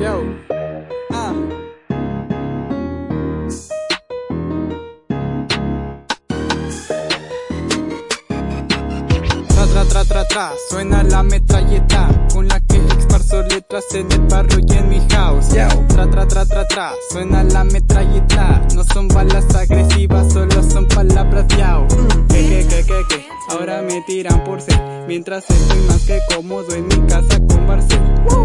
Yo. Ah. Tra tra tra tra tra, suena la metralleta con la que esparzo letras en el barrio y en mi house. Yo. Tra tra tra tra tra, suena la metralleta, no son balas agresivas, solo son palabras yao. Me tiran por ser, mientras estoy más que cómodo en mi casa con Barcel.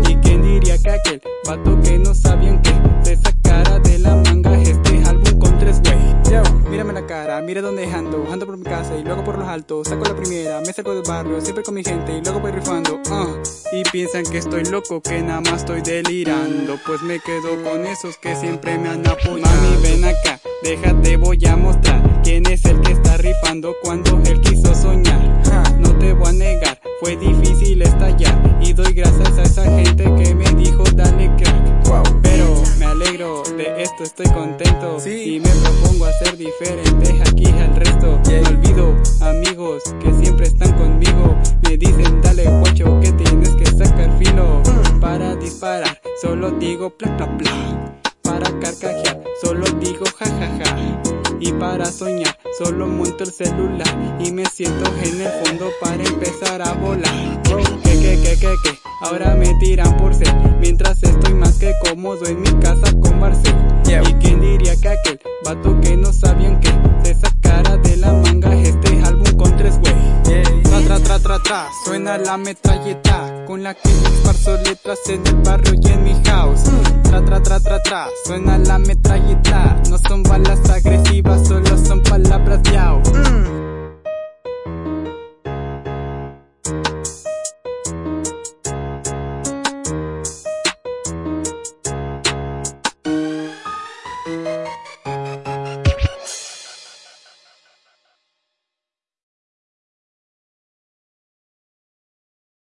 Y quién diría que aquel vato que no sabían que se sacara de la manga este álbum con tres güey. Yo, mírame la cara, mira dónde ando, ando por mi casa y luego por los altos, saco la primera, me saco del barrio, siempre con mi gente y luego voy rifando, ah. Y piensan que estoy loco, que nada más estoy delirando, pues me quedo con esos que siempre me han apoyado. Mami, ven acá, déjate, voy a mostrar quién es el que está rifando cuando él quiso difícil estallar y doy gracias a esa gente que me dijo dale crack. Pero me alegro de esto, estoy contento y me propongo a ser diferente aquí al resto. No olvido amigos que siempre están conmigo, me dicen dale guacho que tienes que sacar filo para disparar. Solo digo bla bla bla. Para carcajear, solo digo jajaja. Y para soñar, solo monto el celular y me siento en el fondo para empezar a volar. Que que que que que, ahora me tiran por ser, mientras estoy más que cómodo en mi casa con Barcel. Y quién diría que aquel vato que no sabían que se sacara de la manga este álbum con tres güey. Tra tra tra tra tra, suena la metralleta con la que esparzo letras en el barrio y en mi house. Tra tra tra tra tra, suena la metralleta, no son balas agresivas, solo son palabras.